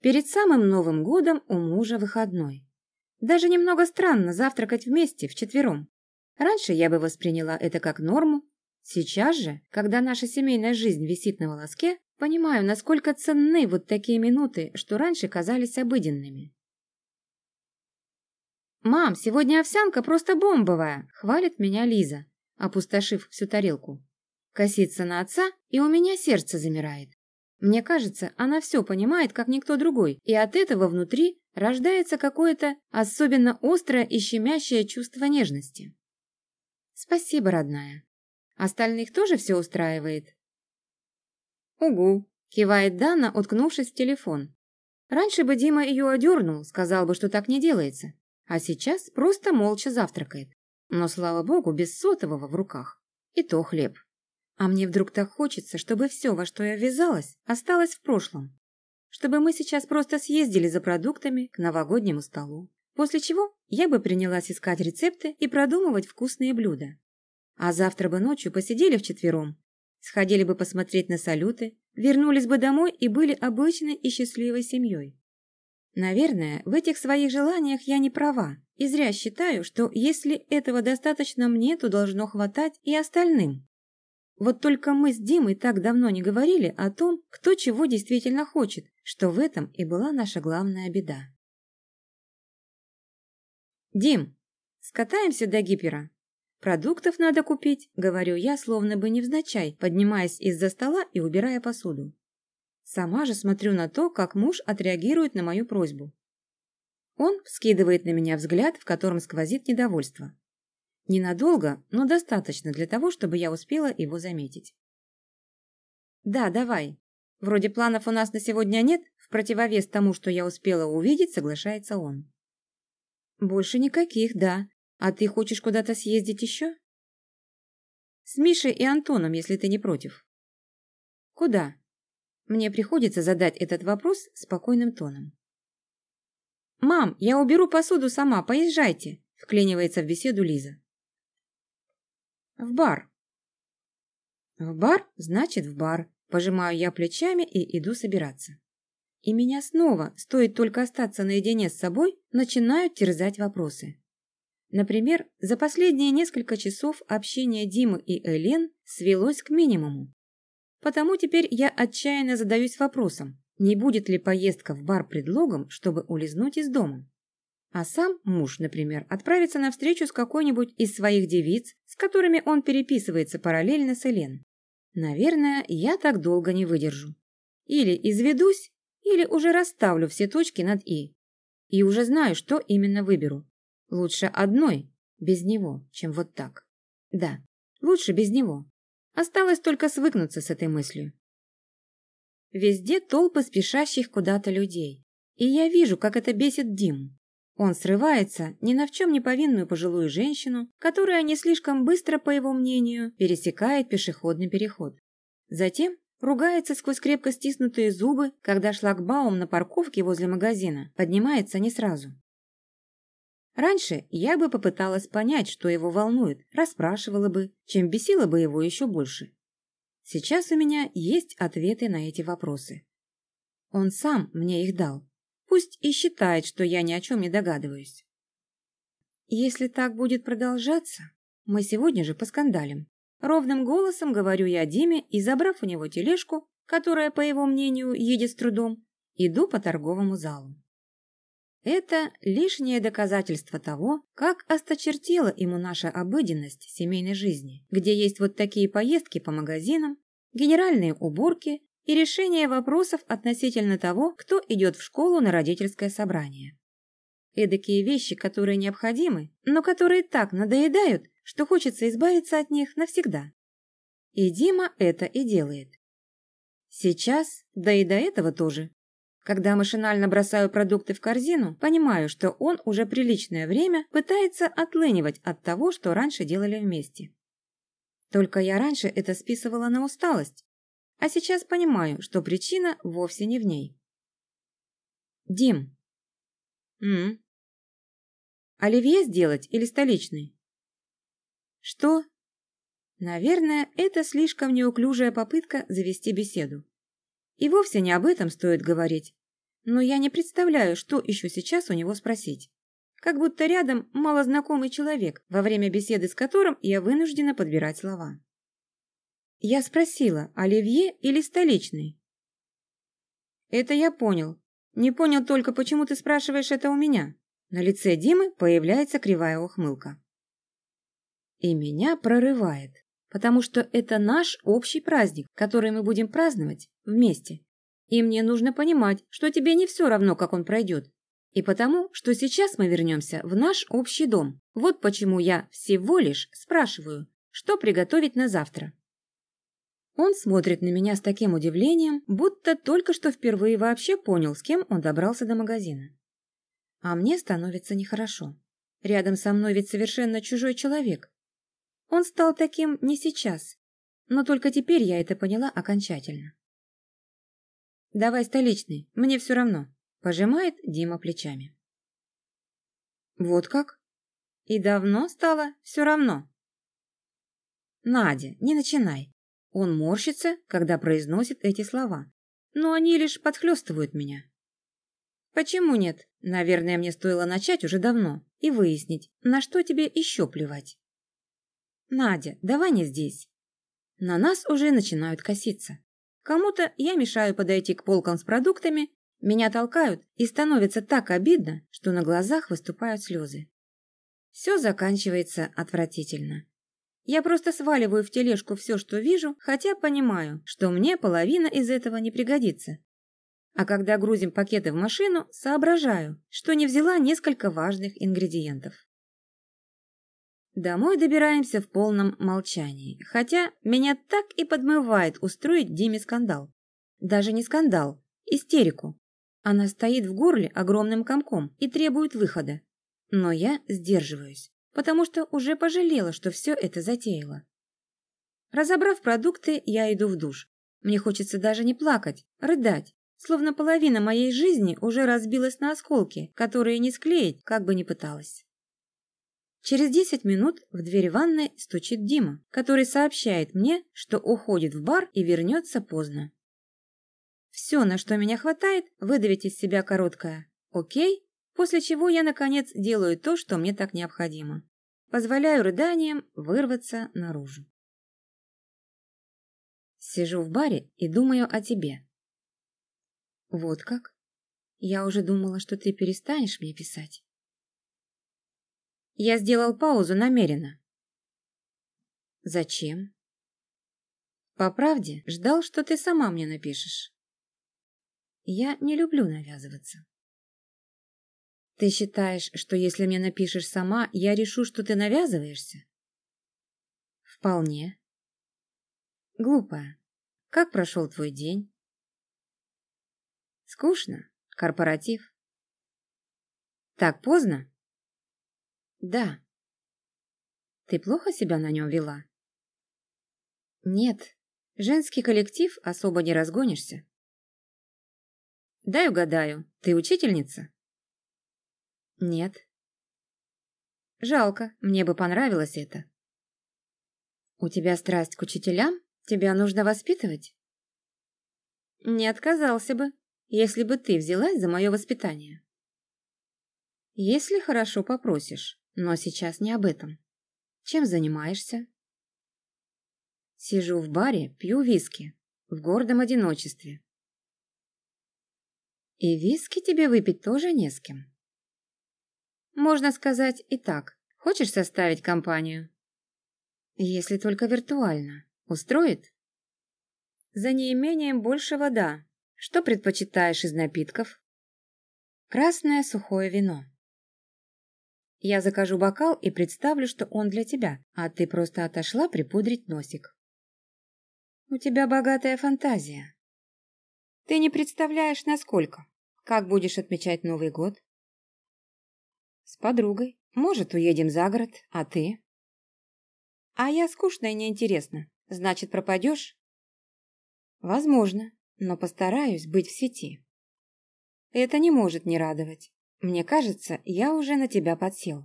Перед самым Новым годом у мужа выходной. Даже немного странно завтракать вместе, вчетвером. Раньше я бы восприняла это как норму. Сейчас же, когда наша семейная жизнь висит на волоске, понимаю, насколько ценны вот такие минуты, что раньше казались обыденными. «Мам, сегодня овсянка просто бомбовая!» — хвалит меня Лиза, опустошив всю тарелку. Косится на отца, и у меня сердце замирает. Мне кажется, она все понимает, как никто другой, и от этого внутри рождается какое-то особенно острое и щемящее чувство нежности. Спасибо, родная. Остальных тоже все устраивает? Угу, кивает Дана, уткнувшись в телефон. Раньше бы Дима ее одернул, сказал бы, что так не делается, а сейчас просто молча завтракает. Но, слава богу, без сотового в руках. И то хлеб. А мне вдруг так хочется, чтобы все, во что я ввязалась, осталось в прошлом. Чтобы мы сейчас просто съездили за продуктами к новогоднему столу. После чего я бы принялась искать рецепты и продумывать вкусные блюда. А завтра бы ночью посидели вчетвером, сходили бы посмотреть на салюты, вернулись бы домой и были обычной и счастливой семьей. Наверное, в этих своих желаниях я не права и зря считаю, что если этого достаточно мне, то должно хватать и остальным. Вот только мы с Димой так давно не говорили о том, кто чего действительно хочет, что в этом и была наша главная беда. «Дим, скатаемся до гипера. Продуктов надо купить», — говорю я, словно бы невзначай, поднимаясь из-за стола и убирая посуду. Сама же смотрю на то, как муж отреагирует на мою просьбу. Он вскидывает на меня взгляд, в котором сквозит недовольство. Ненадолго, но достаточно для того, чтобы я успела его заметить. «Да, давай. Вроде планов у нас на сегодня нет, в противовес тому, что я успела увидеть, соглашается он». «Больше никаких, да. А ты хочешь куда-то съездить еще?» «С Мишей и Антоном, если ты не против». «Куда?» Мне приходится задать этот вопрос спокойным тоном. «Мам, я уберу посуду сама, поезжайте», — вклинивается в беседу Лиза. В бар. В бар, значит в бар. Пожимаю я плечами и иду собираться. И меня снова, стоит только остаться наедине с собой, начинают терзать вопросы. Например, за последние несколько часов общение Димы и Элен свелось к минимуму. Потому теперь я отчаянно задаюсь вопросом, не будет ли поездка в бар предлогом, чтобы улизнуть из дома. А сам муж, например, отправится на встречу с какой-нибудь из своих девиц, с которыми он переписывается параллельно с Элен. Наверное, я так долго не выдержу. Или изведусь, или уже расставлю все точки над «и». И уже знаю, что именно выберу. Лучше одной, без него, чем вот так. Да, лучше без него. Осталось только свыкнуться с этой мыслью. Везде толпы спешащих куда-то людей. И я вижу, как это бесит Диму. Он срывается ни на в чем не повинную пожилую женщину, которая не слишком быстро, по его мнению, пересекает пешеходный переход. Затем ругается сквозь крепко стиснутые зубы, когда шлагбаум на парковке возле магазина поднимается не сразу. Раньше я бы попыталась понять, что его волнует, расспрашивала бы, чем бесила бы его еще больше. Сейчас у меня есть ответы на эти вопросы. Он сам мне их дал. Пусть и считает, что я ни о чем не догадываюсь. Если так будет продолжаться, мы сегодня же поскандалим. Ровным голосом говорю я Диме и, забрав у него тележку, которая, по его мнению, едет с трудом, иду по торговому залу. Это лишнее доказательство того, как осточертела ему наша обыденность семейной жизни, где есть вот такие поездки по магазинам, генеральные уборки и решение вопросов относительно того, кто идет в школу на родительское собрание. Эдакие вещи, которые необходимы, но которые так надоедают, что хочется избавиться от них навсегда. И Дима это и делает. Сейчас, да и до этого тоже. Когда машинально бросаю продукты в корзину, понимаю, что он уже приличное время пытается отлынивать от того, что раньше делали вместе. Только я раньше это списывала на усталость, а сейчас понимаю, что причина вовсе не в ней. Дим. М, Оливье сделать или столичный? Что? Наверное, это слишком неуклюжая попытка завести беседу. И вовсе не об этом стоит говорить. но я не представляю, что еще сейчас у него спросить. Как будто рядом малознакомый человек, во время беседы с которым я вынуждена подбирать слова. Я спросила, оливье или столичный? Это я понял. Не понял только, почему ты спрашиваешь это у меня. На лице Димы появляется кривая ухмылка. И меня прорывает, потому что это наш общий праздник, который мы будем праздновать вместе. И мне нужно понимать, что тебе не все равно, как он пройдет. И потому, что сейчас мы вернемся в наш общий дом. Вот почему я всего лишь спрашиваю, что приготовить на завтра. Он смотрит на меня с таким удивлением, будто только что впервые вообще понял, с кем он добрался до магазина. А мне становится нехорошо. Рядом со мной ведь совершенно чужой человек. Он стал таким не сейчас, но только теперь я это поняла окончательно. «Давай столичный, мне все равно», – пожимает Дима плечами. «Вот как? И давно стало все равно?» «Надя, не начинай. Он морщится, когда произносит эти слова, но они лишь подхлестывают меня. Почему нет? Наверное, мне стоило начать уже давно и выяснить, на что тебе еще плевать. Надя, давай не здесь. На нас уже начинают коситься. Кому-то я мешаю подойти к полкам с продуктами, меня толкают, и становится так обидно, что на глазах выступают слезы. Все заканчивается отвратительно. Я просто сваливаю в тележку все, что вижу, хотя понимаю, что мне половина из этого не пригодится. А когда грузим пакеты в машину, соображаю, что не взяла несколько важных ингредиентов. Домой добираемся в полном молчании, хотя меня так и подмывает устроить Диме скандал. Даже не скандал, истерику. Она стоит в горле огромным комком и требует выхода. Но я сдерживаюсь потому что уже пожалела, что все это затеяла. Разобрав продукты, я иду в душ. Мне хочется даже не плакать, рыдать, словно половина моей жизни уже разбилась на осколки, которые не склеить, как бы ни пыталась. Через десять минут в дверь ванной стучит Дима, который сообщает мне, что уходит в бар и вернется поздно. Все, на что меня хватает, выдавить из себя короткое «Окей», после чего я, наконец, делаю то, что мне так необходимо. Позволяю рыданиям вырваться наружу. Сижу в баре и думаю о тебе. Вот как? Я уже думала, что ты перестанешь мне писать. Я сделал паузу намеренно. Зачем? По правде, ждал, что ты сама мне напишешь. Я не люблю навязываться. Ты считаешь, что если мне напишешь сама, я решу, что ты навязываешься? Вполне. Глупая. Как прошел твой день? Скучно. Корпоратив. Так поздно? Да. Ты плохо себя на нем вела? Нет. Женский коллектив особо не разгонишься. Дай угадаю, ты учительница? Нет. Жалко, мне бы понравилось это. У тебя страсть к учителям? Тебя нужно воспитывать? Не отказался бы, если бы ты взялась за мое воспитание. Если хорошо попросишь, но сейчас не об этом. Чем занимаешься? Сижу в баре, пью виски, в гордом одиночестве. И виски тебе выпить тоже не с кем. Можно сказать и так. Хочешь составить компанию? Если только виртуально. Устроит? За неимением больше вода. Что предпочитаешь из напитков? Красное сухое вино. Я закажу бокал и представлю, что он для тебя, а ты просто отошла припудрить носик. У тебя богатая фантазия. Ты не представляешь, насколько. Как будешь отмечать Новый год? С подругой. Может, уедем за город, а ты? А я скучно и неинтересно. Значит, пропадешь? Возможно, но постараюсь быть в сети. Это не может не радовать. Мне кажется, я уже на тебя подсел.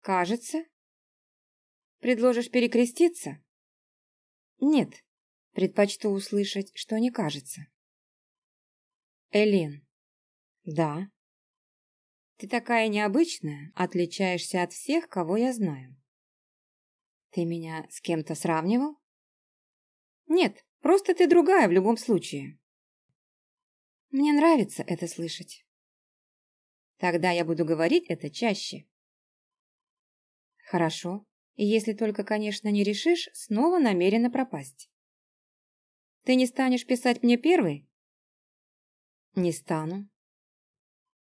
Кажется? Предложишь перекреститься? Нет, предпочту услышать, что не кажется. Элен. Да. Ты такая необычная, отличаешься от всех, кого я знаю. Ты меня с кем-то сравнивал? Нет, просто ты другая в любом случае. Мне нравится это слышать. Тогда я буду говорить это чаще. Хорошо, если только, конечно, не решишь снова намеренно пропасть. Ты не станешь писать мне первый? Не стану.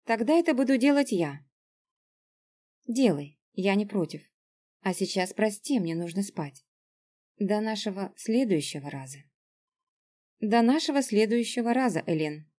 Тогда это буду делать я. Делай, я не против. А сейчас прости, мне нужно спать. До нашего следующего раза. До нашего следующего раза, Элен.